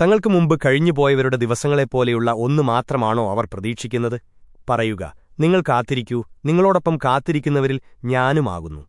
തങ്ങൾക്ക് മുമ്പ് കഴിഞ്ഞുപോയവരുടെ ദിവസങ്ങളെപ്പോലെയുള്ള ഒന്ന് മാത്രമാണോ അവർ പ്രതീക്ഷിക്കുന്നത്? പറയുക നിങ്ങൾ കാത്തിരിക്കൂ. നിങ്ങളോടൊപ്പം കാത്തിരിക്കുന്നവരിൽ ഞാനുമാകുന്നു.